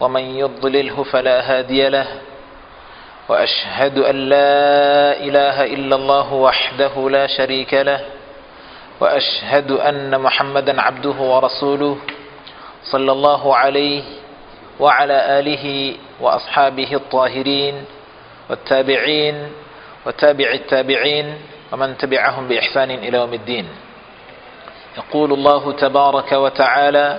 ومن يضلله فلا هادي له وأشهد أن لا إله إلا الله وحده لا شريك له وأشهد أن محمدا عبده ورسوله صلى الله عليه وعلى آله وأصحابه الطاهرين والتابعين وتابع التابعين ومن تبعهم بإحسان إلى يوم الدين. يقول الله تبارك وتعالى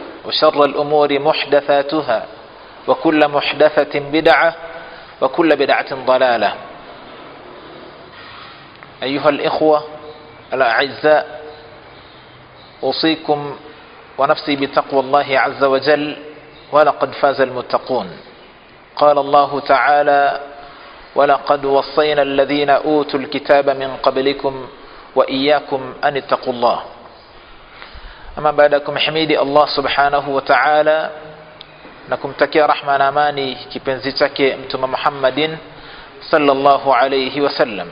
وشر الأمور محدثاتها وكل محدثة بدعة وكل بدعة ضلالة. أيها الإخوة الأعزاء أوصيكم ونفسي بتقوى الله عز وجل ولقد فاز المتقون. قال الله تعالى ولقد وصينا الذين أوتوا الكتاب من قبلكم وإياكم أن اتقوا الله. أما بعد حميدي الله سبحانه وتعالى. نكم تكي رحمن أماني كي بنزي تكي أنتم محمد صلى الله عليه وسلم.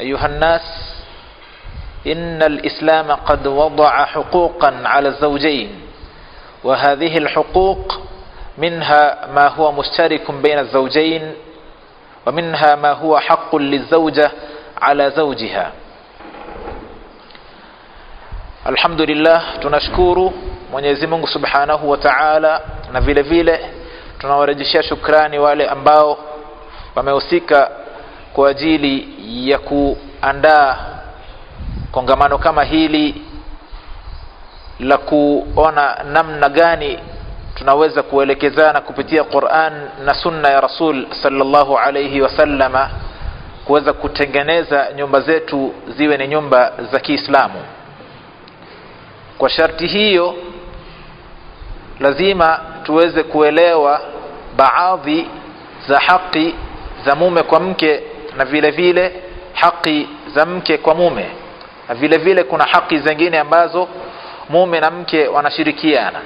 أيها الناس إن الإسلام قد وضع حقوقا على الزوجين وهذه الحقوق منها ما هو مشترك بين الزوجين ومنها ما هو حق للزوجة على زوجها. Alhamdulillah tunashukuru mwenyezi mungu subhanahu wa taala na vile vile tunawarejeshia shukrani wale ambao wamehusika kwa ajili ya kuandaa kongamano kama hili la kuona namna gani tunaweza kuelekezana kupitia quran na sunna ya rasul sallallahu alaihi wasallama kuweza kutengeneza nyumba zetu ziwe ni nyumba za kiislamu kwa sharti hiyo lazima tuweze kuelewa baadhi za haki za mume kwa mke na vile vile haki za mke kwa mume. Na vile vile kuna haki zingine ambazo mume na mke wanashirikiana.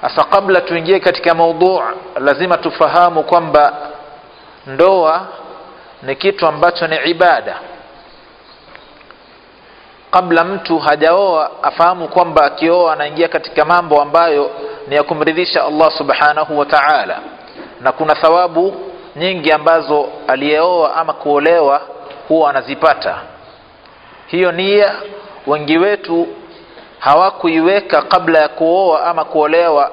Hasa kabla tuingie katika maudhu lazima tufahamu kwamba ndoa ni kitu ambacho ni ibada kabla mtu hajaoa afahamu kwamba akioa anaingia katika mambo ambayo ni ya kumridhisha Allah subhanahu wa ta'ala. Na kuna thawabu nyingi ambazo aliyeoa ama kuolewa huwa anazipata. Hiyo nia wengi wetu hawakuiweka kabla ya kuoa ama kuolewa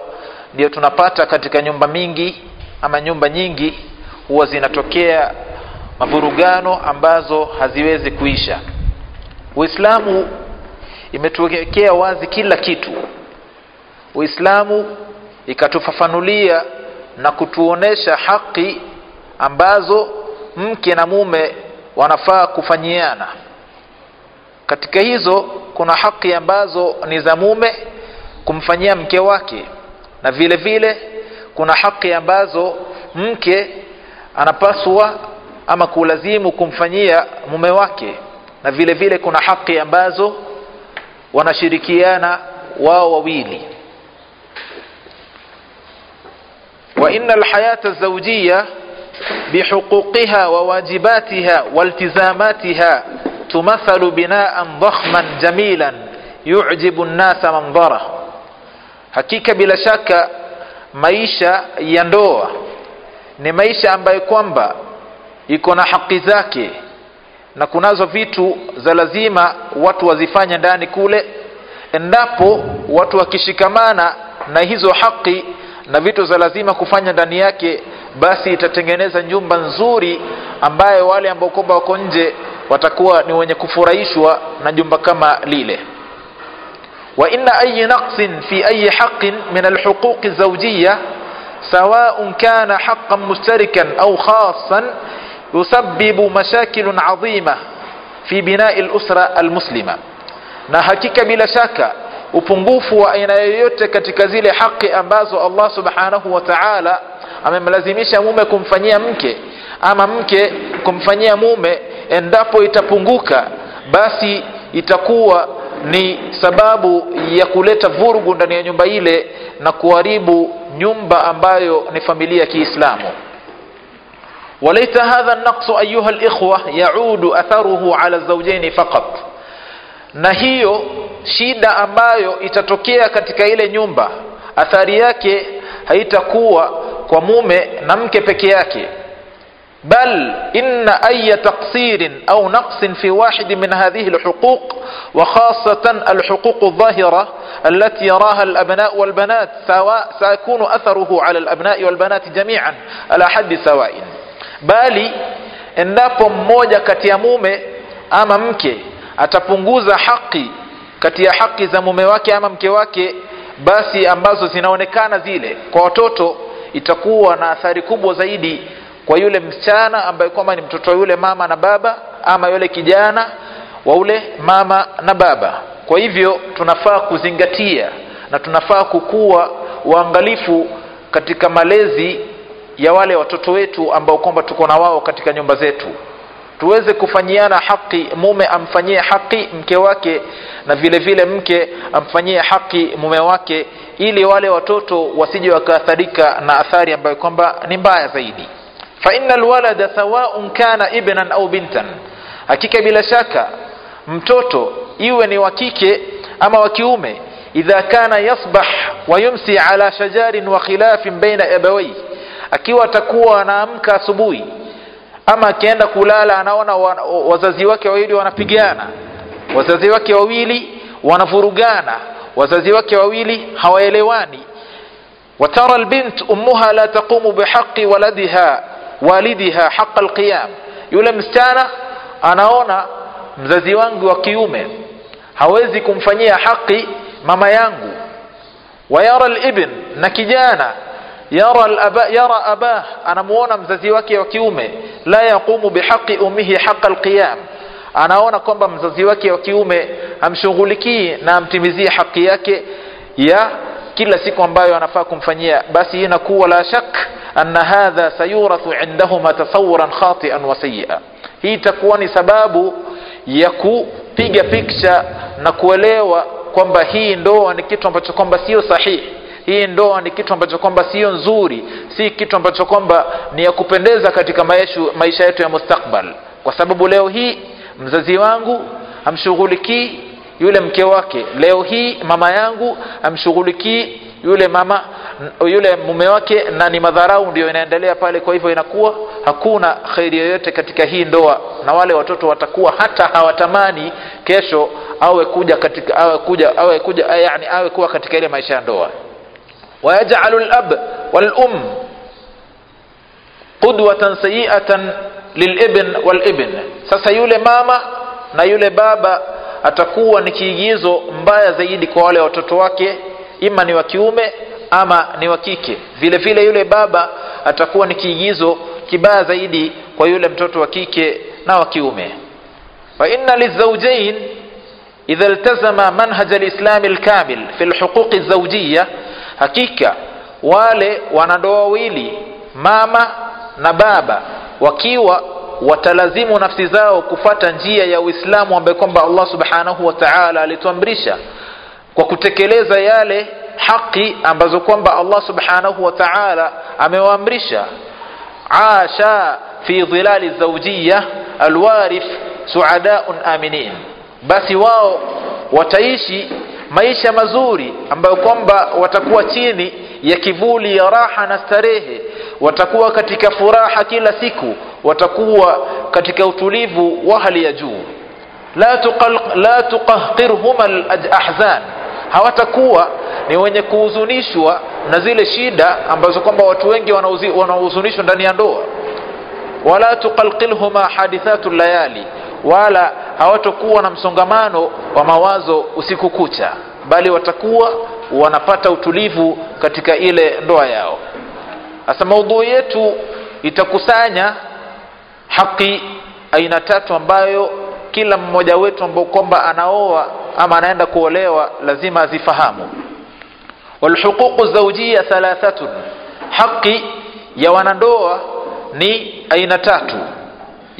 ndio tunapata katika nyumba mingi ama nyumba nyingi huwa zinatokea mavurugano ambazo haziwezi kuisha uislamu imetuwekea wazi kila kitu. Uislamu ikatufafanulia na kutuonesha haki ambazo mke na mume wanafaa kufanyiana. Katika hizo kuna haki ambazo ni za mume kumfanyia mke wake na vile vile kuna haki ambazo mke anapaswa ama kulazimu kumfanyia mume wake na vile vile kuna haki ambazo wanashirikiana wao wawili وإن الحياة الزوجية بحقوقها وواجباتها والتزاماتها تمثل بناء ضخما جميلا يعجب الناس منظره hakika bila shaka maisha ya ndoa ni maisha ambayo kwamba iko na haki zake na kunazo vitu za lazima watu wazifanye ndani kule endapo watu wakishikamana na hizo haki na vitu za lazima kufanya ndani yake basi itatengeneza nyumba nzuri ambayo wale ambao kwamba wako nje watakuwa ni wenye kufurahishwa na jumba kama lile. Wa inna ayi naqsin fi ayi haqqin min alhuquqi zawjiyya sawa'un kana haqqan mushtarikan au khassan yusabbibu mashakilun adhima fi binai lusra almuslima. Na hakika bila shaka upungufu wa aina yoyote katika zile haki ambazo Allah subhanahu wa ta'ala amemlazimisha mume kumfanyia mke ama mke kumfanyia mume endapo itapunguka basi itakuwa ni sababu ya kuleta vurugu ndani ya nyumba ile na kuharibu nyumba ambayo ni familia ya Kiislamu. وليس هذا النقص أيها الإخوة يعود أثره على الزوجين فقط. Na hiyo shida ambayo itatokea katika ile nyumba athari yake peke yake. بل إن أي تقصير أو نقص في واحد من هذه الحقوق وخاصة الحقوق الظاهرة التي يراها الأبناء والبنات سواء سيكون أثره على الأبناء والبنات جميعا على حد سواء bali endapo mmoja kati ya mume ama mke atapunguza haki kati ya haki za mume wake ama mke wake basi ambazo zinaonekana zile kwa watoto itakuwa na athari kubwa zaidi kwa yule msichana ambaye kwamba ni mtoto wa yule mama na baba ama yule kijana wa ule mama na baba. Kwa hivyo tunafaa kuzingatia na tunafaa kukuwa waangalifu katika malezi ya wale watoto wetu ambao kwamba tuko na wao katika nyumba zetu. Tuweze kufanyiana haki mume amfanyie haki mke wake na vile vile mke amfanyie haki mume wake ili wale watoto wasije wakaathirika na athari ambayo kwamba ni mbaya zaidi. Fa inna alwalada sawaun kana ibnan au bintan. Hakika bila shaka mtoto iwe ni wa kike ama wa kiume idha kana yasbah wa yumsi ala shajarin wa khilafin baina abawayhi akiwa atakuwa anaamka asubuhi ama akienda kulala, anaona wazazi wake wawili wanapigana, wazazi wake wawili wanavurugana, wazazi wake wawili hawaelewani. watara albint ummuha la taqumu bihaqi waladiha walidiha haqa alqiyam, yule msichana anaona mzazi wangu wa kiume hawezi kumfanyia haqi mama yangu. wayara alibn, na kijana يرى الاباء يرى أباه أنا مونا مزازي وكي وكيومي. لا يقوم بحق أمه حق القيام. أنا أونا كومبا مزازي وكي وكيومي. أم شغلكي نام تيميزي حقي ياكي. يا كلا سيكو أمبايو أنا فاكم فنيا. بس هنا كو لا شك أن هذا سيورث عندهما تصورا خاطئا وسيئا. هي تكون سباب يكو بيجا بيكشا نكوليوا كومبا هي ndoa ni kitu ambacho kwamba sio sahihi hii ndoa ni kitu ambacho kwamba sio nzuri si kitu ambacho kwamba ni ya kupendeza katika maishu, maisha yetu ya mustakbal kwa sababu leo hii mzazi wangu amshughulikii yule mke wake. Leo hii mama yangu amshughulikii yule mama yule mume wake na ni madharau ndio inaendelea pale. Kwa hivyo inakuwa hakuna kheri yoyote katika hii ndoa na wale watoto watakuwa hata hawatamani kesho awe kuja katika awe kuja awe kuja yani awe kuwa katika ile maisha ya ndoa ويجعل الأب والأم قدوة سيئة للابن والابن sasa yule mama na yule baba atakuwa ni kiigizo mbaya zaidi kwa wale watoto wake ima ni wa kiume ama ni wa kike vile vile yule baba atakuwa ni kiigizo kibaya zaidi kwa yule mtoto wa kike na wa kiume fa inna lizawjain idha iltazama manhaj alislam alkamil fi alhuquq alzawjiyya hakika wale wanandoa wawili mama na baba wakiwa watalazimu nafsi zao kufata njia ya uislamu ambaye kwamba allah subhanahu wa taala alituamrisha kwa kutekeleza yale haki ambazo kwamba Allah subhanahu wa ta'ala amewaamrisha. Asha fi dhilali zawjiyya alwarif suadaun aminin. Basi wao wataishi maisha mazuri ambayo kwamba watakuwa chini ya kivuli ya raha na starehe. Watakuwa katika furaha kila siku. Watakuwa katika utulivu wa hali ya juu. La tuqal, la tuqahqirhuma alahzan. Hawatakuwa ni wenye kuhuzunishwa na zile shida ambazo kwamba watu wengi wanahuzunishwa ndani ya ndoa. Wala tuqalqilhuma hadithatu layali. Wala hawatakuwa na msongamano wa mawazo usiku kucha bali watakuwa wanapata utulivu katika ile ndoa yao. Sasa maudhui yetu itakusanya haki aina tatu ambayo kila mmoja wetu ambao kwamba anaoa ama anaenda kuolewa lazima azifahamu. Walhuququ zawjiyya thalathatun. Haki ya wanandoa ni aina tatu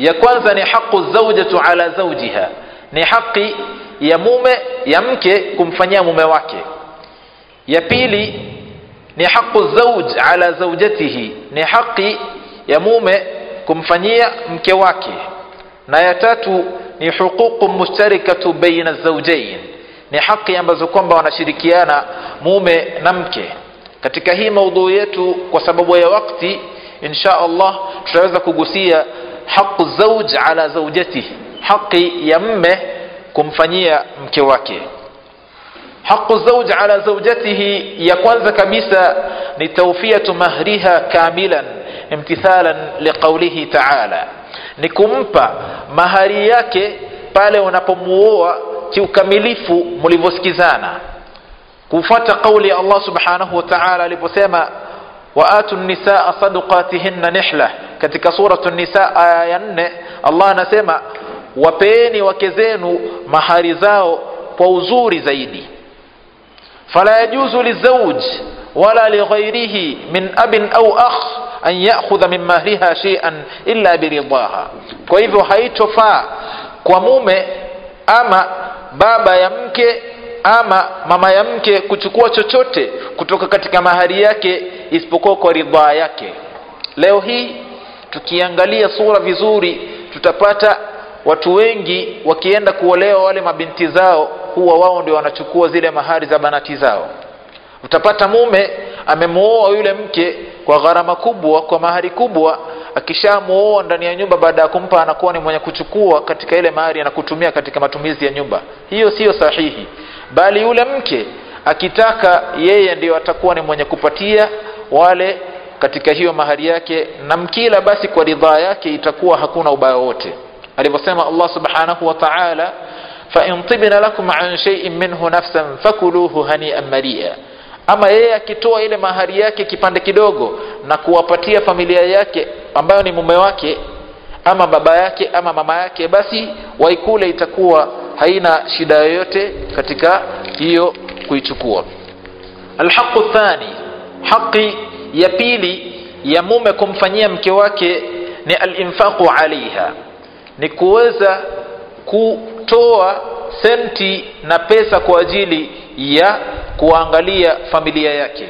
ya kwanza ni haqu zawjatu ala zawjiha. Ni haki ya mume ya mke kumfanyia mume wake. Ya pili ni haqu zawj ala zawjatihi. Ni haki ya mume kumfanyia mke wake. Na ya tatu ni huququ mushtarikatu baina zawjain ni haki ambazo kwamba wanashirikiana mume na mke. Katika hii maudhui yetu kwa sababu ya wakati insha Allah tutaweza kugusia haqu zawj ala zawjatihi haki ya mme kumfanyia mke wake haqu zawj ala zawjatihi ya kwanza kabisa ni tawfiyatu mahriha kamilan imtithalan liqaulihi ta'ala ni kumpa mahari yake pale unapomuoa kiukamilifu mlivyosikizana kufuata kauli ya Allah subhanahu wa ta'ala aliposema waatu nisaa sadaqatihinna nihla katika suratu nisa aya ya nne Allah anasema wapeeni wake zenu mahari zao kwa uzuri zaidi. Fala yajuzu lizawj wala lighairihi min abin au akh an ya'khudha min mahriha shay'an illa biridaha kwa hivyo haitofaa kwa mume ama baba ya mke ama mama ya mke kuchukua chochote kutoka katika mahari yake isipokuwa kwa ridhaa yake. Leo hii tukiangalia sura vizuri tutapata watu wengi wakienda kuolewa wale mabinti zao huwa wao ndio wanachukua zile mahari za banati zao. Utapata mume amemuoa yule mke kwa gharama kubwa kwa mahari kubwa. Akishamuoa ndani ya nyumba baada ya kumpa anakuwa ni mwenye kuchukua katika ile mahari anakutumia katika matumizi ya nyumba. Hiyo siyo sahihi. Bali yule mke akitaka yeye ndio atakuwa ni mwenye kupatia wale katika hiyo mahari yake na mkila basi kwa ridhaa yake itakuwa hakuna ubaya wote. Alivyosema Allah subhanahu wa ta'ala fa in tibna lakum an shay'in minhu nafsan fakuluhu hani'an mari'a. Ama yeye akitoa ile mahari yake kipande kidogo na kuwapatia familia yake ambayo ni mume wake ama baba yake ama mama yake basi waikule itakuwa haina shida yoyote katika hiyo kuichukua. Alhaqu thani haqi ya pili ya mume kumfanyia mke wake ni alinfaqu alaiha ni kuweza kutoa senti na pesa kwa ajili ya kuangalia familia yake.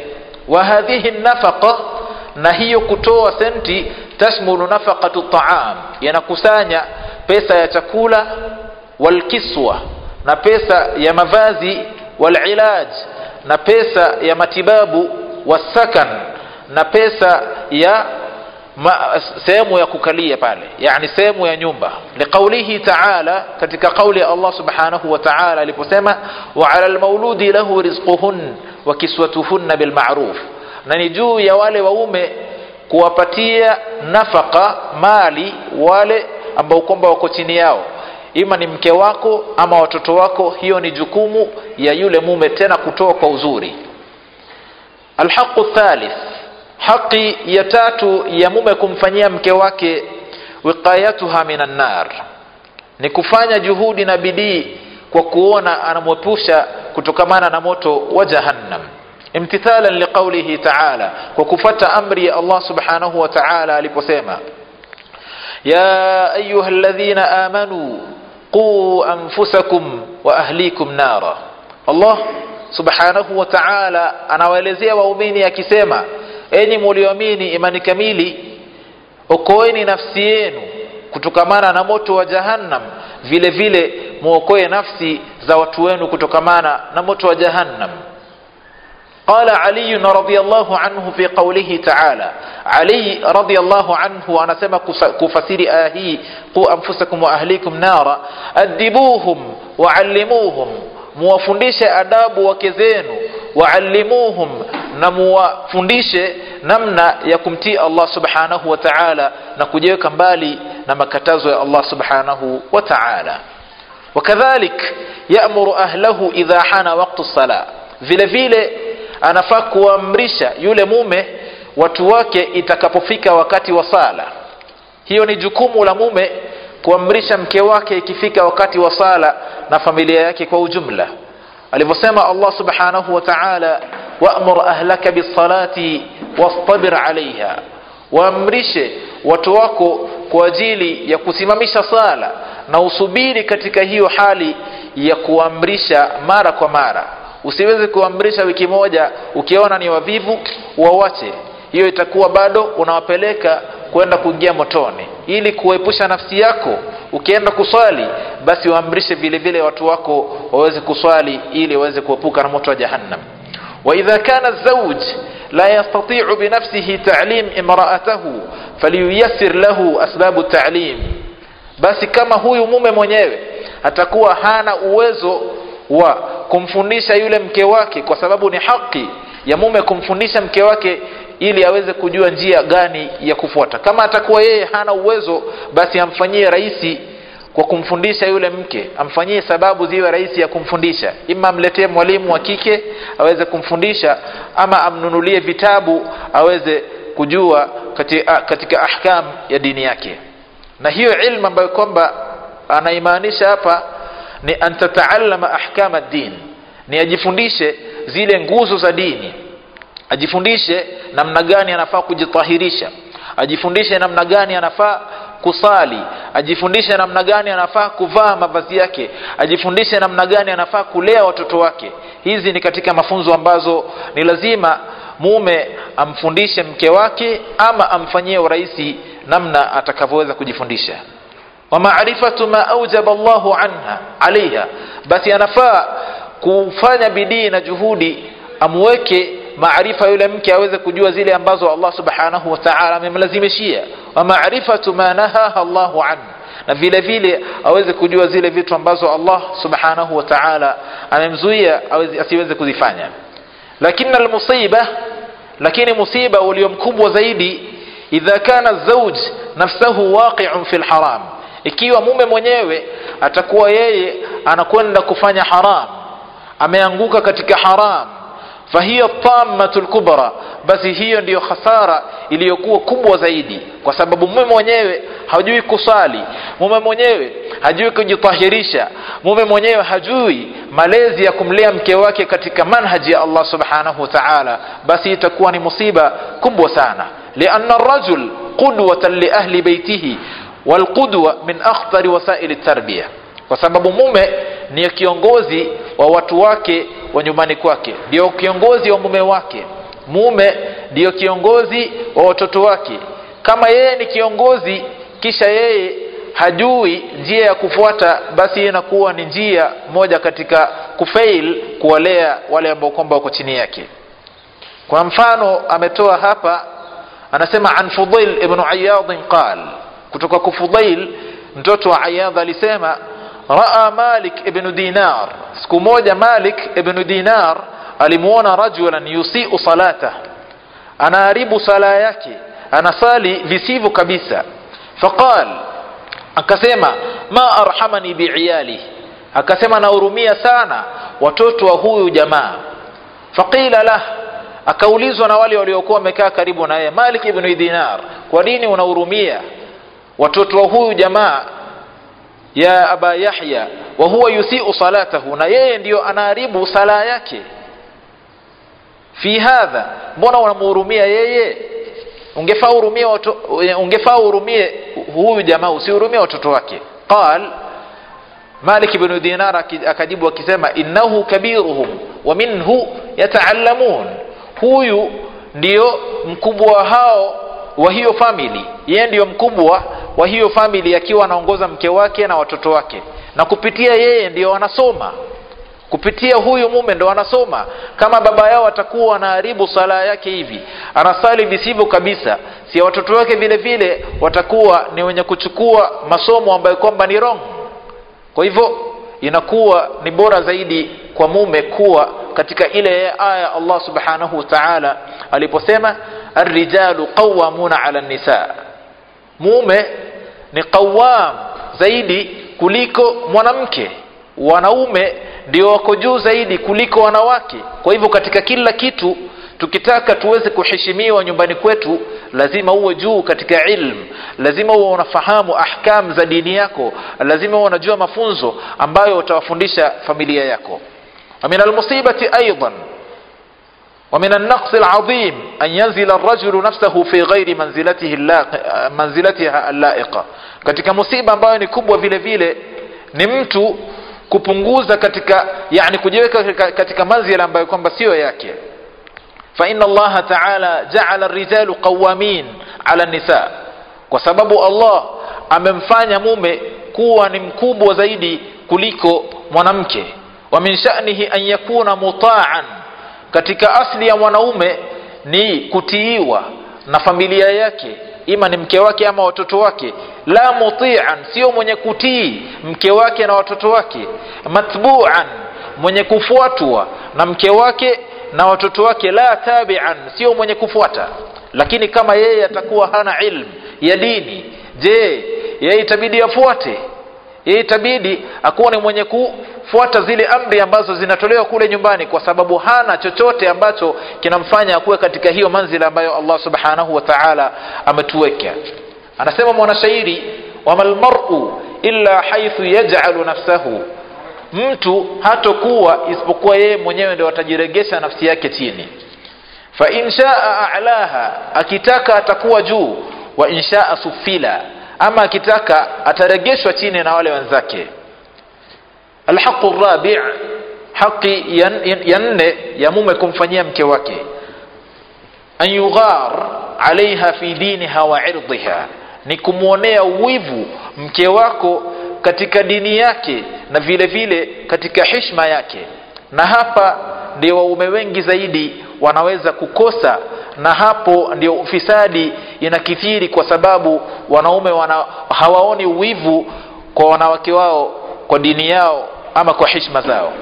Wa hadhihi nafaqa na hiyo kutoa senti tashmulu nafaqatu taam yanakusanya pesa ya chakula walkiswa na pesa ya mavazi walilaj na pesa ya matibabu wasakan na pesa ya sehemu ya kukalia pale yani sehemu ya nyumba. Liqaulihi taala katika kauli ya Allah subhanahu wa taala aliposema wa ala almauludi lahu rizquhun wa kiswatuhunna bilma'ruf. Na ni juu ya wale waume kuwapatia nafaka mali wale ambao kwamba wako chini yao. Ima ni mke wako ama watoto wako hiyo ni jukumu ya yule mume tena kutoa kwa uzuri. Alhaqu thalith haki ya tatu ya mume kumfanyia mke wake wiqayatuha minan nar. Ni kufanya juhudi na bidii kwa kuona anamwepusha kutokamana na moto wa jahannam. Imtithalan liqaulihi ta'ala kwa kufata amri ya Allah subhanahu wa ta'ala aliposema ya ayuha alladhina amanu quu anfusakum wa ahlikum nara. Allah subhanahu wa ta'ala anawaelezea waumini akisema enyi mulioamini imani kamili okoeni nafsi yenu kutokamana na moto wa jahannam. Vile vile muokoe nafsi za watu wenu kutokamana na moto wa jahannam. Qala ali radhiyallahu anhu fi qawlihi ta'ala. Ali radhiyallahu anhu anasema kufasiri aya hii qu anfusakum wa ahlikum nara adibuhum waallimuhum muwafundishe adabu wake zenu waalimuhum na muwafundishe namna ya kumtii allah subhanahu wa taala na kujiweka mbali na makatazo ya allah subhanahu wa taala. Wakadhalik yamuru ahlahu idha hana waqtu sala vile vile anafaa kuamrisha yule mume watu wake itakapofika wakati wa sala. Hiyo ni jukumu la mume kuamrisha mke wake ikifika wakati wa sala na familia yake kwa ujumla alivyosema allah subhanahu wa taala wamur ahlaka bisalati wastabir alaiha waamrishe watu wako kwa ajili ya kusimamisha sala na usubiri katika hiyo hali ya kuamrisha mara kwa mara. Usiweze kuamrisha wiki moja ukiona ni wavivu wawache. Hiyo itakuwa bado unawapeleka kwenda kuingia motoni ili kuepusha nafsi yako ukienda kuswali basi waamrishe vile vile watu wako waweze kuswali ili waweze kuepuka na moto wa jahannam واذا كان الزوج لا يستطيع بنفسه تعليم امراته فلييسر له اسباب التعليم basi kama huyu mume mwenyewe atakuwa hana uwezo wa kumfundisha yule mke wake kwa sababu ni haki ya mume kumfundisha mke wake ili aweze kujua njia gani ya kufuata. Kama atakuwa yeye hana uwezo basi amfanyie rahisi kwa kumfundisha yule mke. Amfanyie sababu ziwe rahisi ya kumfundisha. Ima amletee mwalimu wa kike aweze kumfundisha ama amnunulie vitabu aweze kujua katika, katika ahkam ya dini yake. Na hiyo ilmu ambayo kwamba anaimaanisha hapa ni antataalama ahkam ad-din. Ni ajifundishe zile nguzo za dini ajifundishe namna gani anafaa kujitahirisha ajifundishe namna gani anafaa kusali ajifundishe namna gani anafaa kuvaa mavazi yake ajifundishe namna gani anafaa kulea watoto wake. Hizi ni katika mafunzo ambazo ni lazima mume amfundishe mke wake ama amfanyie urahisi namna atakavyoweza kujifundisha. Wa maarifatu ma aujaba Allahu anha alaiha basi anafaa kufanya bidii na juhudi amweke maarifa yule mke aweze kujua zile ambazo Allah subhanahu wa ta'ala amemlazimishia wa maarifatu ma nahaha Allahu an na vile vile aweze kujua zile vitu ambazo Allah subhanahu wa ta'ala amemzuia asiweze kuzifanya lakini almusiba lakini musiba ulio mkubwa zaidi idha kana zawj nafsahu waqi'un fil haram ikiwa mume mwenyewe atakuwa yeye anakwenda kufanya haram ameanguka katika haram fahiya tammatul kubra basi hiyo ndiyo hasara iliyokuwa kubwa zaidi kwa sababu mume mwenyewe hajui kusali mume mwenyewe hajui kujitahirisha mume mwenyewe hajui malezi ya kumlea mke wake katika manhaji ya Allah subhanahu wa ta'ala basi itakuwa ni musiba kubwa sana lianna rajul qudwatan li ahli baitihi walqudwa min akhtari wasaili tarbiya kwa sababu mume ni kiongozi wa watu wake wa nyumbani kwake. Ndio kiongozi wa mume wake. Mume ndio kiongozi wa watoto wake. Kama yeye ni kiongozi kisha yeye hajui njia ya kufuata basi inakuwa ni njia moja katika kufail kuwalea wale ambao kwamba wako chini yake. Kwa mfano ametoa hapa anasema an fudail ibn Ayadin qal. Kutoka kwa fudail mtoto wa Ayadh alisema raa malik ibn dinar. Siku moja malik ibn dinar alimuona rajulan yusiu salata anaharibu sala yake. Anasali visivyo kabisa. Faqal akasema ma arhamani biiyali akasema nahurumia sana watoto wa huyu jamaa. Faqila lah akaulizwa na wale waliokuwa wamekaa karibu na yeye malik ibn dinar kwa nini unahurumia watoto wa huyu jamaa ya aba yahya wa huwa yusiu salatahu na yeye ndiyo anaharibu sala yake. Fi hadha mbona unamhurumia yeye? Ungefaa hurumie huyu jamaa usihurumie watoto wake. Qal malik bnu dinar akajibu akisema innahu kabiruhum wa minhu yataallamun. Huyu ndiyo mkubwa hao wa hiyo famili yeye ndiyo mkubwa wa hiyo famili akiwa anaongoza mke wake na watoto wake. Na kupitia yeye ndiyo wanasoma. Kupitia huyu mume ndo anasoma. kama baba yao atakuwa anaharibu sala yake hivi anasali visivyo kabisa si watoto wake vile vile watakuwa ni wenye kuchukua masomo ambayo kwamba ni wrong. Kwa hivyo inakuwa ni bora zaidi kwa mume kuwa katika ile aya Allah subhanahu wa ta'ala aliposema arrijalu qawwamuna ala nisa mume ni qawam zaidi kuliko mwanamke. Wanaume ndio wako juu zaidi kuliko wanawake. Kwa hivyo katika kila kitu tukitaka tuweze kuheshimiwa nyumbani kwetu lazima uwe juu katika ilmu lazima uwe unafahamu ahkam za dini yako. Lazima uwe unajua mafunzo ambayo utawafundisha familia yako. Min almusibati aidan ومن النقص العظيم أن ينزل الرجل نفسه في غير منزلته منزلتها اللائقة katika musiba ambayo ni kubwa vile vile ni mtu kupunguza katika yani kujiweka katika manzila ambayo kwamba sio yake fa inna allaha taala jaala rijalu qawamin ala nisa kwa sababu allah amemfanya mume kuwa ni mkubwa zaidi kuliko mwanamke wa min sha'nihi an yakuna mutaan katika asli ya mwanaume ni kutiiwa na familia yake ima ni mke wake ama watoto wake. La mutian sio mwenye kutii mke wake na watoto wake. Matbuan mwenye kufuatwa na mke wake na watoto wake. La tabian sio mwenye kufuata. Lakini kama yeye atakuwa hana ilmu ya dini je yeye itabidi afuate itabidi akuwa ni mwenye kufuata zile amri ambazo zinatolewa kule nyumbani kwa sababu hana chochote ambacho kinamfanya akuwe katika hiyo manzila ambayo Allah subhanahu wa ta'ala ametuweka anasema mwanashairi wamal mar'u illa haithu yaj'alu nafsahu. Mtu hatokuwa isipokuwa yeye mwenyewe ndio atajiregesha nafsi yake chini. Fa inshaa a'laha akitaka atakuwa juu. Wa inshaa sufila ama akitaka ataregeshwa chini na wale wenzake. Alhaqu rabi' haqi ya nne ya mume kumfanyia mke wake. An yughar alaiha fi diniha wa irdiha. Ni kumwonea uwivu mke wako katika dini yake na vile vile katika heshima yake. Na hapa ndio waume wengi zaidi wanaweza kukosa na hapo ndio ufisadi inakithiri kwa sababu wanaume wana, hawaoni uwivu kwa wanawake wao kwa dini yao ama kwa hishma zao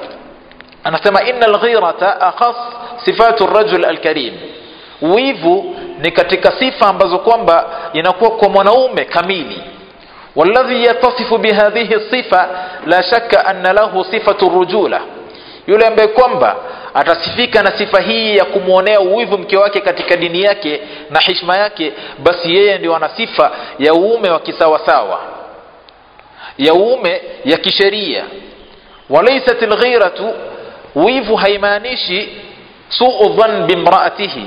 anasema inna alghirata akhas sifatu rajul alkarim wivu ni katika sifa ambazo kwamba inakuwa kwa mwanaume kamili والذي يتصف بهذه الصفة لا شك أن له صفة الرجولة yule ambaye kwamba atasifika na sifa hii ya kumwonea uwivu mke wake katika dini yake na hishma yake basi yeye ndio ana sifa ya uume wa kisawasawa ya uume ya kisheria. Walaisat lghiratu wivu haimaanishi suu dhan bimraatihi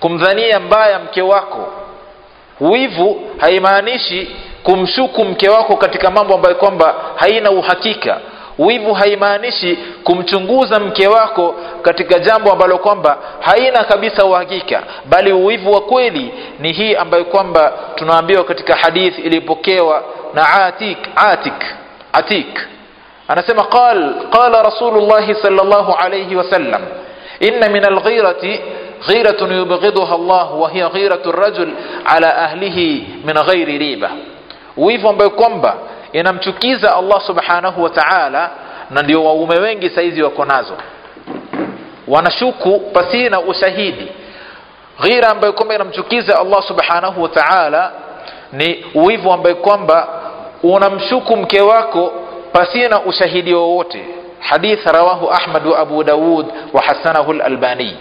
kumdhania mbaya mke wako. Wivu haimaanishi kumshuku mke wako katika mambo ambayo kwamba haina uhakika Wivu haimaanishi kumchunguza mke wako katika jambo ambalo kwamba haina kabisa uhakika, bali wivu wa kweli ni hii ambayo kwamba tunaambiwa katika hadithi iliyopokewa na Atik, Atik, Atik. Anasema qal, qala Rasulullah sallallahu alayhi wasallam inna min alghirati ghiratun yubghidha Allah wa hiya ghiratu rajul ala ahlihi min ghairi riba, wivu ambayo kwamba inamchukiza Allah subhanahu wa ta'ala na ndio waume wengi saizi wako nazo wanashuku pasina ushahidi ghira ambayo kwamba inamchukiza Allah subhanahu wa ta'ala ni wivu ambayo kwamba unamshuku mke wako pasina ushahidi wowote Ahmad wa Abu Dawud wa hasanahu al-Albani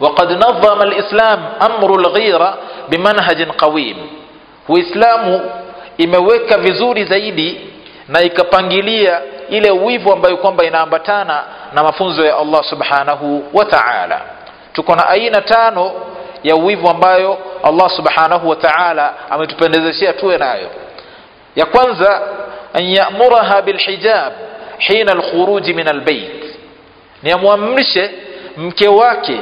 وقد نظم الإسلام أمر الغيرة بمنهج قويم Uislamu imeweka vizuri zaidi na ikapangilia ile wivu ambayo kwamba inaambatana na mafunzo ya Allah subhanahu wa ta'ala. Tuko na aina tano ya wivu ambayo Allah subhanahu wa ta'ala ametupendezeshea tuwe nayo. Ya kwanza an yamuraha bilhijab hina alkhuruji min albayt ni amwamrishe mke wake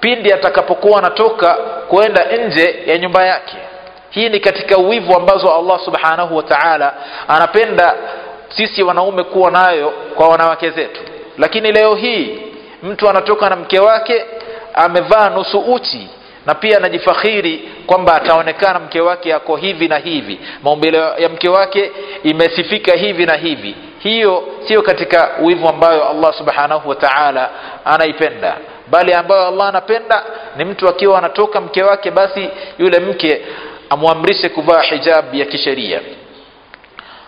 pindi atakapokuwa anatoka kwenda nje ya nyumba yake hii ni katika uwivu ambazo allah subhanahu wa taala anapenda sisi wanaume kuwa nayo kwa wanawake zetu. Lakini leo hii mtu anatoka na mke wake amevaa nusu uchi na pia anajifakhiri kwamba ataonekana mke wake ako hivi na hivi. Maumbile ya mke wake imesifika hivi na hivi. Hiyo sio katika wivu ambayo allah subhanahu wa taala anaipenda. Bali ambayo allah anapenda ni mtu akiwa anatoka mke wake basi yule mke amwamrishe kuvaa hijab ya kisheria.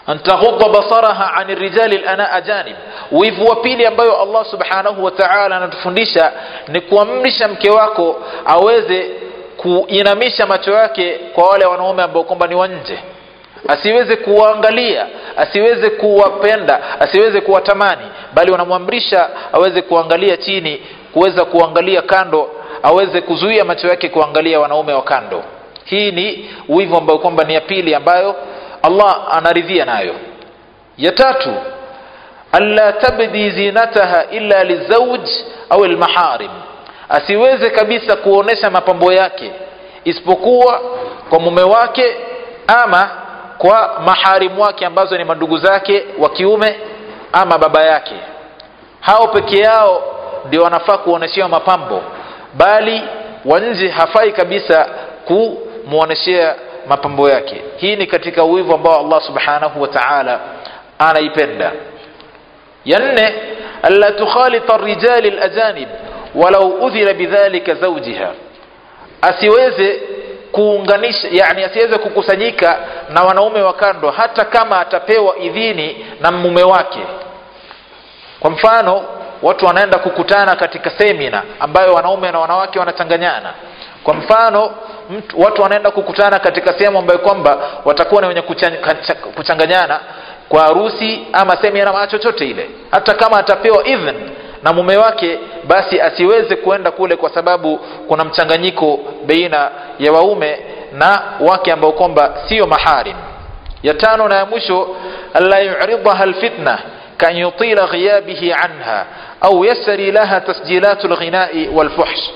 An taghudda basaraha an rijali lana ajanib. Wivu wa pili ambayo allah subhanahu wa taala anatufundisha ni kuamrisha mke wako aweze kuinamisha macho yake kwa wale wanaume ambao kwamba ni wanje, asiweze kuwaangalia asiweze kuwapenda asiweze kuwatamani bali wanamwamrisha aweze kuangalia chini kuweza kuangalia kando aweze kuzuia macho yake kuangalia wanaume wa kando hii ni wivu ambayo kwamba ni ya pili ambayo allah anaridhia nayo. Ya tatu alla tabdi zinataha illa lizauj au almaharim asiweze kabisa kuonesha mapambo yake isipokuwa kwa mume wake ama kwa maharimu wake ambazo ni mandugu zake wa kiume ama baba yake. Hao peke yao ndio wanafaa kuoneshewa mapambo bali wanje hafai kabisa kumwoneshea mapambo yake. Hii ni katika wivu ambao allah subhanahu wa taala anaipenda. Ya nne alla tukhalita rijali lajanib walau udhira bidhalika zaujiha asiweze kuunganisha yani asiweze kukusanyika na wanaume wa kando hata kama atapewa idhini na mume wake. Kwa mfano watu wanaenda kukutana katika semina ambayo wanaume na wanawake wanachanganyana kwa mfano mtu, watu wanaenda kukutana katika sehemu ambayo kwamba watakuwa na wenye kuchanganyana kwa harusi ama semina ama chochote ile. Hata kama atapewa idhn na mume wake basi asiweze kuenda kule kwa sababu kuna mchanganyiko baina ya waume na wake ambao kwamba sio maharim. Ya tano na ya mwisho alla yuridaha lfitna kan yutila ghiyabihi anha au yasri laha tasjilatu lghinai walfuhsh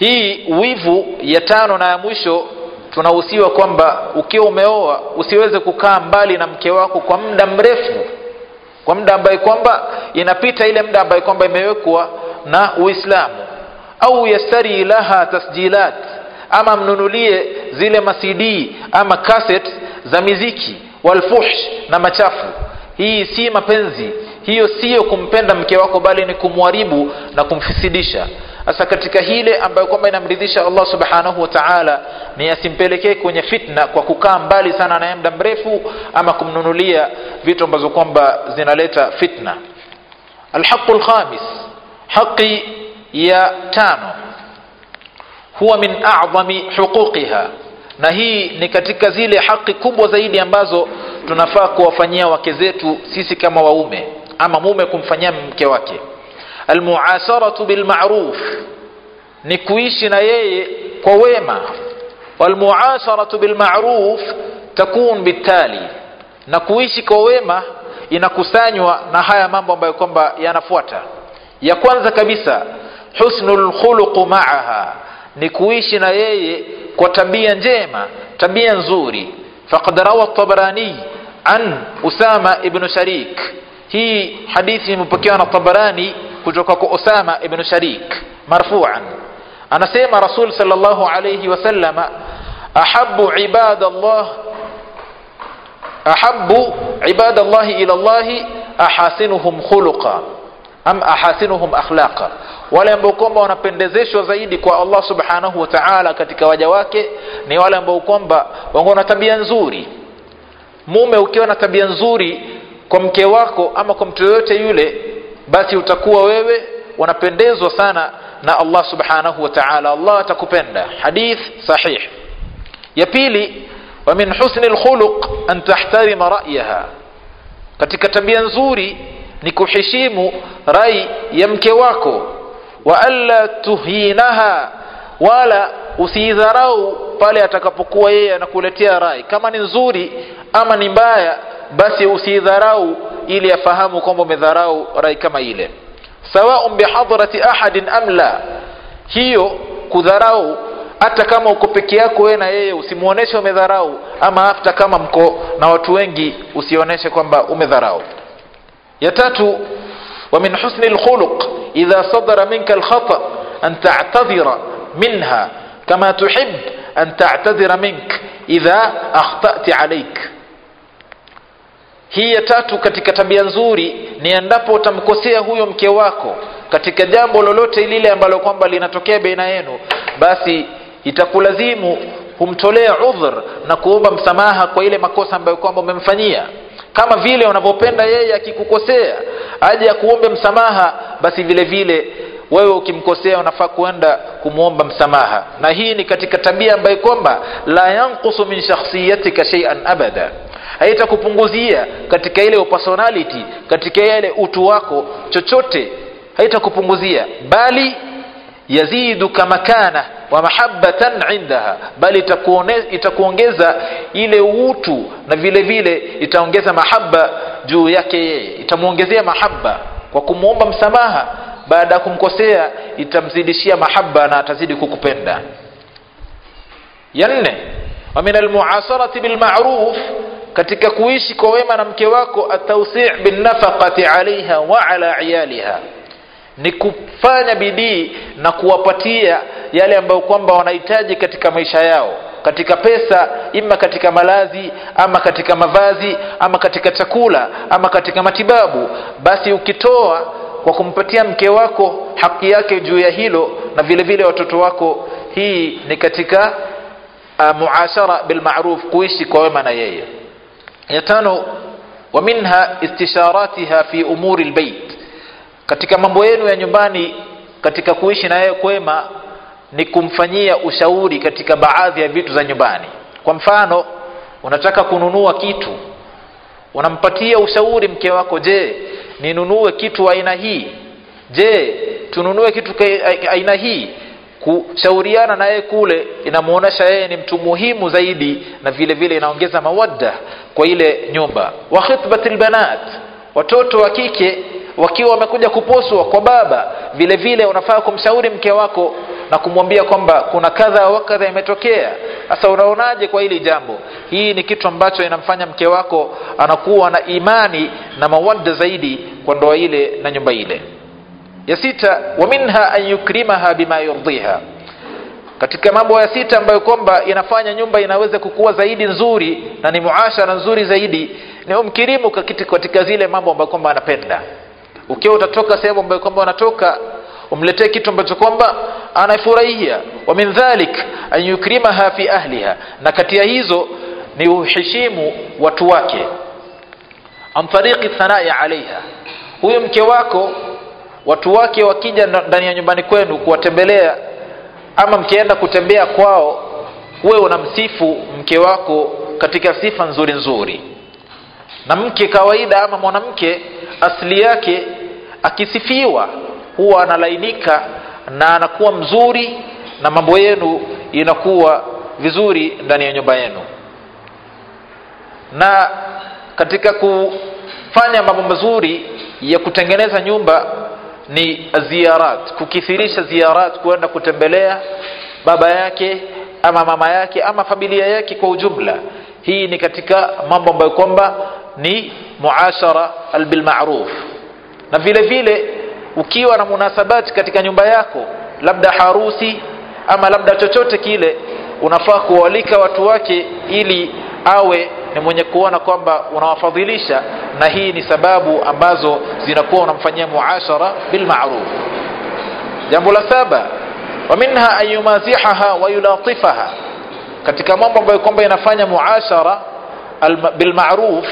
hii wivu ya tano na ya mwisho tunahusiwa kwamba ukiwa umeoa usiweze kukaa mbali na mke wako kwa muda mrefu. Kwa muda ambaye kwamba inapita ile muda ambaye kwamba imewekwa na uislamu. Au yastari laha tasjilat ama mnunulie zile masidi ama cassette za miziki walfuhsh na machafu. Hii si mapenzi. Hiyo siyo kumpenda mke wako bali ni kumharibu na kumfisidisha sasa katika hile ambayo kwamba inamridhisha allah subhanahu wa taala ni asimpelekee kwenye fitna kwa kukaa mbali sana naye muda mrefu ama kumnunulia vitu ambazo kwamba zinaleta fitna. Alhaqu lkhamis haqi ya tano huwa min a'zami huquqiha. Na hii ni katika zile haki kubwa zaidi ambazo tunafaa kuwafanyia wake zetu sisi kama waume ama mume kumfanyia mke wake almuasaratu bilmaruf. Ni kuishi na yeye kwa wema. Walmuasaratu bilmaruf takun bitali. Na kuishi kwa wema inakusanywa na haya mambo ambayo kwamba yanafuata. Ya kwanza kabisa husnul khuluq maaha. Ni kuishi na yeye kwa tabia njema tabia nzuri. Faqad rawa tabarani an usama ibnu sharik. Hii hadithi imepokewa na tabarani kutoka kwa usama ibnu sharik marfuan anasema rasul salllahu alaihi wasallama ahabu ibadallah ahabu ibadallahi ila llahi ahasinuhum khuluqa am ahasinuhum akhlaqa wale ambao kwamba wanapendezeshwa zaidi kwa allah subhanahu wa taala katika waja wake ni wale ambao kwamba wako na tabia nzuri mume ukiwa na tabia nzuri kwa mke wako ama kwa mtu yoyote yule basi utakuwa wewe wanapendezwa sana na allah subhanahu wa taala. Allah atakupenda. Hadith sahih. Ya pili wa min husni lkhuluq an tahtarima rayaha. Katika tabia nzuri ni kuheshimu rai ya mke wako. Wa alla tuhinaha wala usiidharau pale atakapokuwa yeye anakuletea rai. Kama ni nzuri ama ni mbaya basi usidharau ili afahamu kwamba umedharau rai kama ile sawaun bihadrati ahadin am la hiyo kudharau hata kama uko peke yako wewe na yeye usimuoneshe umedharau ama hata kama mko na watu wengi usionyeshe kwamba umedharau ya tatu wa min husni alkhuluq idha sadara minka alkhata an ta'tadhira minha kama tuhib an ta'tadhira mink idha akhtati alayk hii ya tatu katika tabia nzuri ni endapo utamkosea huyo mke wako katika jambo lolote lile ambalo kwamba linatokea baina yenu basi itakulazimu humtolea udhur na kuomba msamaha kwa ile makosa ambayo kwamba umemfanyia. Kama vile unavyopenda yeye akikukosea aje akuombe msamaha basi vile vile wewe ukimkosea unafaa kuenda kumwomba msamaha. Na hii ni katika tabia ambayo kwamba la yanqusu min shakhsiyatika shay'an abada haitakupunguzia katika ile personality katika ile utu wako chochote haitakupunguzia. Bali yaziduka makana wa mahabbatan indaha bali itakuongeza ile utu na vile vile itaongeza mahaba juu yake yeye itamuongezea mahaba. Kwa kumwomba msamaha baada ya kumkosea itamzidishia mahaba na atazidi kukupenda. Ya nne wa min almuasarati bilmaruf katika kuishi kwa wema na mke wako atawsi' binnafaqati alaiha wa ala iyaliha. Ni kufanya bidii na kuwapatia yale ambayo kwamba wanahitaji katika maisha yao katika pesa ima katika malazi ama katika mavazi ama katika chakula ama katika matibabu. Basi ukitoa kwa kumpatia mke wako haki yake juu ya hilo na vile vile watoto wako hii ni katika uh, muashara bilmaruf kuishi kwa wema na yeye ya tano wa minha istisharatiha fi umuri albayt. Katika mambo yenu ya nyumbani katika kuishi na yeye kwema ni kumfanyia ushauri katika baadhi ya vitu za nyumbani. Kwa mfano unataka kununua kitu. Unampatia ushauri mke wako je ninunue kitu aina hii? Je tununue kitu aina hii kushauriana na yeye kule inamuonesha yeye ni mtu muhimu zaidi na vile vile inaongeza mawadda kwa ile nyumba. Wa khitbatil banat watoto wa kike wakiwa wamekuja kuposwa kwa baba vile vile unafaa kumshauri mke wako na kumwambia kwamba kuna kadha wa kadha imetokea sasa unaonaje kwa hili jambo? Hii ni kitu ambacho inamfanya mke wako anakuwa na imani na mawadda zaidi kwa ndoa ile na nyumba ile ya sita wa minha an yukrimaha bima yurdhiha katika mambo ya sita ambayo kwamba inafanya nyumba inaweza kukua zaidi nzuri na ni muashara nzuri zaidi ni umkirimu katika zile mambo ambayo kwamba anapenda. Ukiwa utatoka sehemu ambayo kwamba unatoka umletee kitu ambacho kwamba anafurahia. Wa min dhalik an yukrimaha fi ahliha. Na kati ya hizo ni uheshimu watu wake. Amfariqi thanai alaiha. Huyu mke wako watu wake wakija ndani ya nyumbani kwenu kuwatembelea ama mkienda kutembea kwao wewe unamsifu mke wako katika sifa nzuri nzuri. Na mke kawaida ama mwanamke asili yake akisifiwa huwa analainika na anakuwa mzuri na mambo yenu inakuwa vizuri ndani ya nyumba yenu. Na katika kufanya mambo mazuri ya kutengeneza nyumba ni ziarat kukithirisha ziarat kuenda kutembelea baba yake ama mama yake ama familia yake kwa ujumla. Hii ni katika mambo ambayo kwamba ni muashara bilmaruf na vile vile ukiwa na munasabati katika nyumba yako labda harusi ama labda chochote kile unafaa kuwalika watu wake ili awe ni mwenye kuona kwamba unawafadhilisha na hii ni sababu ambazo zinakuwa unamfanyia muashara bilmaruf jambo la saba wa minha an yumazihaha wa yulatifaha. Katika mambo ambayo kwamba inafanya muashara bilmaruf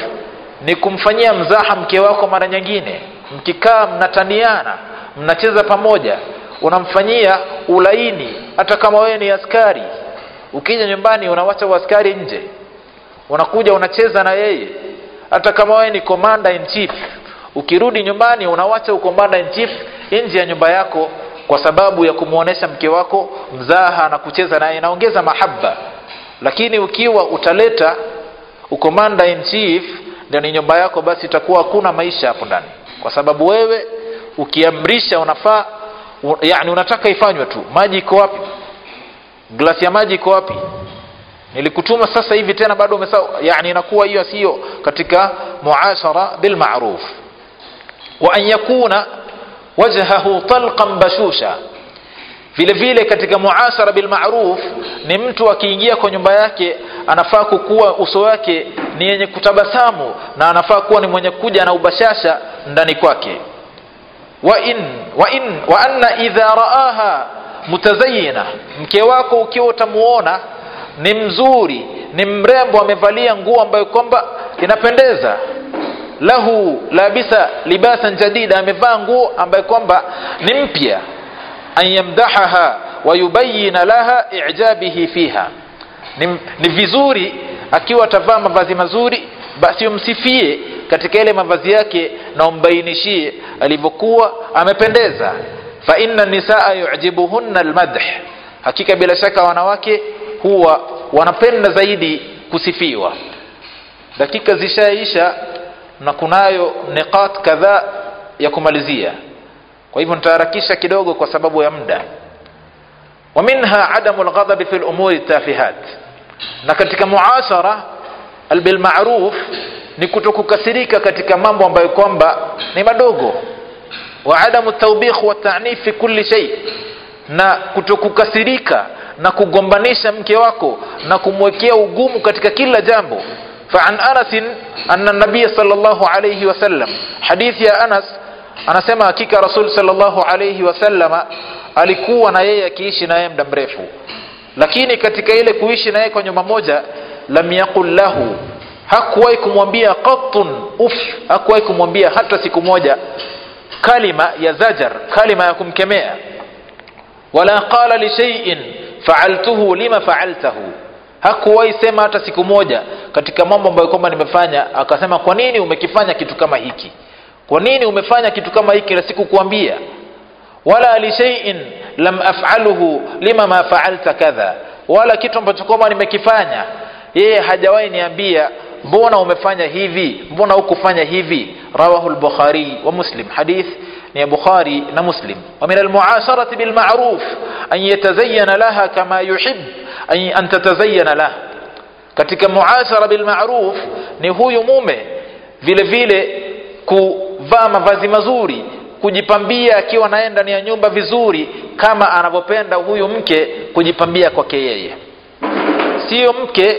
ni kumfanyia mzaha mke wako mara nyingine. Mkikaa mnataniana mnacheza pamoja unamfanyia ulaini hata kama wewe ni askari. Ukija nyumbani unawacha uaskari nje unakuja unacheza na yeye. Hata kama wewe ni commander in chief ukirudi nyumbani unawacha ukomanda in chief nje ya nyumba yako kwa sababu ya kumuonesha mke wako mzaha na kucheza naye. Inaongeza mahaba lakini ukiwa utaleta ukomanda in chief ndani nyumba yako basi itakuwa hakuna maisha hapo ndani. Kwa sababu wewe ukiamrisha unafaa yani unataka ifanywe tu. Maji iko wapi? Glasi ya maji iko wapi nilikutuma sasa hivi tena bado umesa yani inakuwa hiyo sio katika muashara bil ma'ruf. Wa an yakuna wajhahu talqan bashusha. Vile vile katika muashara bil ma'ruf ni mtu akiingia kwa nyumba yake anafaa kukuwa uso wake ni yenye kutabasamu na anafaa kuwa ni mwenye kuja na ubashasha ndani kwake. Wa in wa in wa anna idha raaha mtazayina mke wako ukiwa utamuona ni mzuri ni mrembo amevalia nguo ambayo kwamba inapendeza. Lahu labisa libasan jadida amevaa nguo ambayo kwamba ni mpya. An yamdahaha laha ijabihi fiha. Ni, ni vizuri akiwa atavaa mavazi mazuri basi umsifie katika ile mavazi yake na umbainishie alivyokuwa amependeza. Fa inna nisaa yujibuhunna almadh. Hakika bila shaka wanawake huwa wanapenda zaidi kusifiwa. Dakika zishaisha na kunayo niqat kadhaa ya kumalizia. Kwa hivyo nitaharakisha kidogo kwa sababu ya muda. Wa minha adamu alghadab fi al-umuri tafihat na katika muashara albil ma'ruf ni kutokukasirika katika mambo ambayo kwamba ni madogo. Wa adamu tawbikh wa ta'nif fi kulli shay. Na kutokukasirika na kugombanisha mke wako na kumwekea ugumu katika kila jambo فعن أنس أن النبي صلى الله عليه وسلم حديث يا أنس anasema hakika rasul sallallahu alayhi wasallama alikuwa na yeye akiishi naye muda mrefu lakini katika ile kuishi naye kwa nyumba moja lam yaqul lahu hakuwahi kumwambia qattun uf hakuwahi kumwambia hata siku moja kalima ya zajar kalima ya kumkemea wala qala li shay'in fa'altuhu lima fa'altahu. Hakuwahi sema hata siku moja katika mambo ambayo kwamba nimefanya akasema kwa nini umekifanya kitu kama hiki? Kwa nini umefanya kitu kama hiki? Na sikukuambia. Wala li lam af'aluhu lima ma fa'alta kadha. Wala kitu ambacho kwamba nimekifanya yeye hajawahi niambia mbona umefanya hivi? Mbona hukufanya hivi? Rawahu al-bukhari wa muslim. Hadith ni bukhari na muslim. Wa min almuasharati bilma'ruf bil ma'ruf an yatazayyana laha kama yuhib an tatazayyana laha katika muashara bil ma'ruf ni huyu mume vile vile kuvaa mavazi mazuri kujipambia akiwa naenda ndani ya nyumba vizuri kama anavyopenda huyu mke kujipambia kwake yeye. Sio mke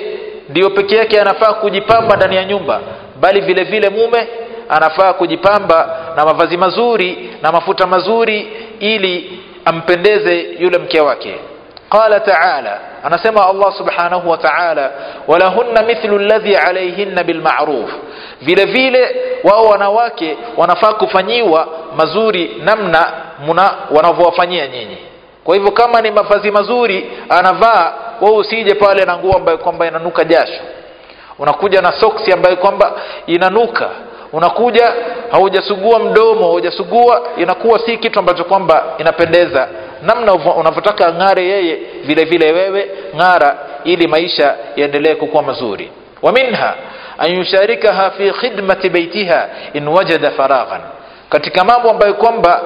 ndio peke yake anafaa kujipamba ndani ya nyumba bali vile vile mume anafaa kujipamba na mavazi mazuri na mafuta mazuri ili ampendeze yule mke wake. Qala taala anasema allah subhanahu wa taala walahunna mithlu alladhi alayhinna bilma'ruf vile vile wao wanawake wanafaa kufanyiwa mazuri namna wanavyowafanyia nyinyi. Kwa hivyo kama ni mavazi mazuri anavaa wewe usije pale na nguo ambayo kwamba inanuka jasho. Unakuja na soksi ambayo kwamba inanuka unakuja haujasugua mdomo haujasugua inakuwa si kitu ambacho kwamba inapendeza. Namna unavyotaka ng'are yeye vile vile wewe ng'ara ili maisha yaendelee kukuwa mazuri. Wa minha an yusharikaha fi khidmati baitiha in wajada faraghan. Katika mambo ambayo kwamba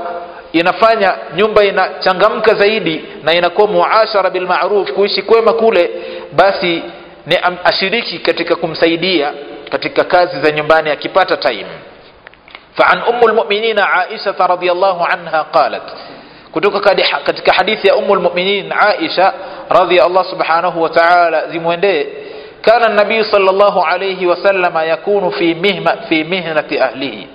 inafanya nyumba inachangamka zaidi na inakuwa muashara bilmaruf kuishi kwema kule basi ni ashiriki katika kumsaidia katika kazi za nyumbani akipata time فعن أم المؤمنين عائشة رضي الله عنها قالت kutoka katika hadithi ya umu lmuminin aisha radhi allah subhanahu wa taala zimwendee kana nabiyu sal llahu alaihi wasalama yakunu fi, mihma, fi mihnati ahlihi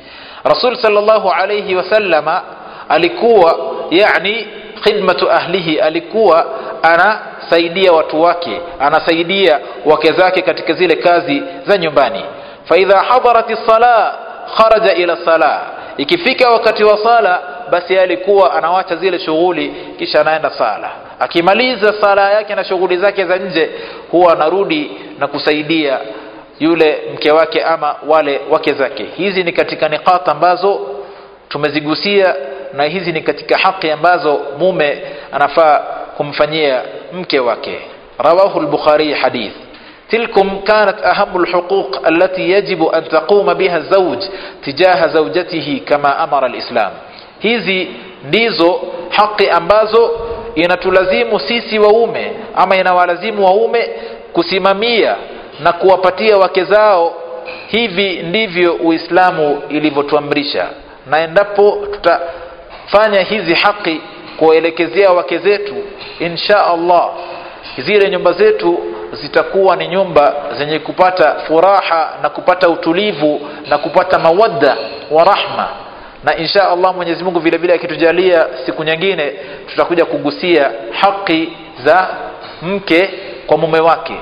rasul sal llahu alaihi wasalama alikuwa yani khidmatu ahlihi alikuwa anasaidia watu wake anasaidia wake zake katika zile kazi za nyumbani. Faidha hadarat lsala kharaja ila sala ikifika wakati wa sala basi alikuwa anawacha zile shughuli kisha anaenda sala. Akimaliza sala yake na shughuli zake za nje huwa anarudi na kusaidia yule mke wake ama wale wake zake. Hizi ni katika niqat ambazo tumezigusia na hizi ni katika haki ambazo mume anafaa kumfanyia mke wake رواه البخاري حديث تلكم كانت أهم الحقوق التي يجب أن تقوم بها الزوج تجاه زوجته كما أمر الإسلام hizi ndizo haki ambazo inatulazimu sisi waume ama inawalazimu waume kusimamia na kuwapatia wake zao hivi ndivyo uislamu ilivyotuamrisha na endapo tutafanya hizi haki kuwaelekezea wake zetu insha allah zile nyumba zetu zitakuwa ni nyumba zenye kupata furaha na kupata utulivu na kupata mawadda wa rahma. Na insha allah mwenyezi mungu vile vile akitujalia siku nyingine tutakuja kugusia haki za mke kwa mume wake.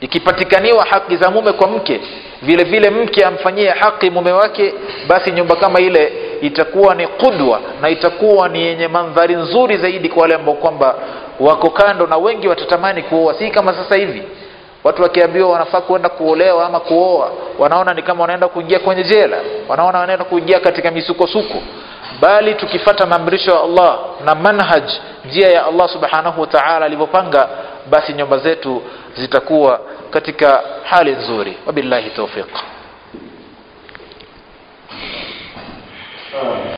Ikipatikaniwa haki za mume kwa mke vile vile mke amfanyie haki mume wake basi nyumba kama ile itakuwa ni kudwa na itakuwa ni yenye mandhari nzuri zaidi kwa wale ambao kwamba wako kando na wengi watatamani kuoa. Si kama sasa hivi. Watu wakiambiwa wanafaa kuenda kuolewa ama kuoa wanaona ni kama wanaenda kuingia kwenye jela. Wanaona wanaenda kuingia katika misukosuko. Bali tukifata maamrisho ya allah na manhaj njia ya allah subhanahu wa taala alivyopanga basi nyumba zetu zitakuwa katika hali nzuri wabillahi tawfiq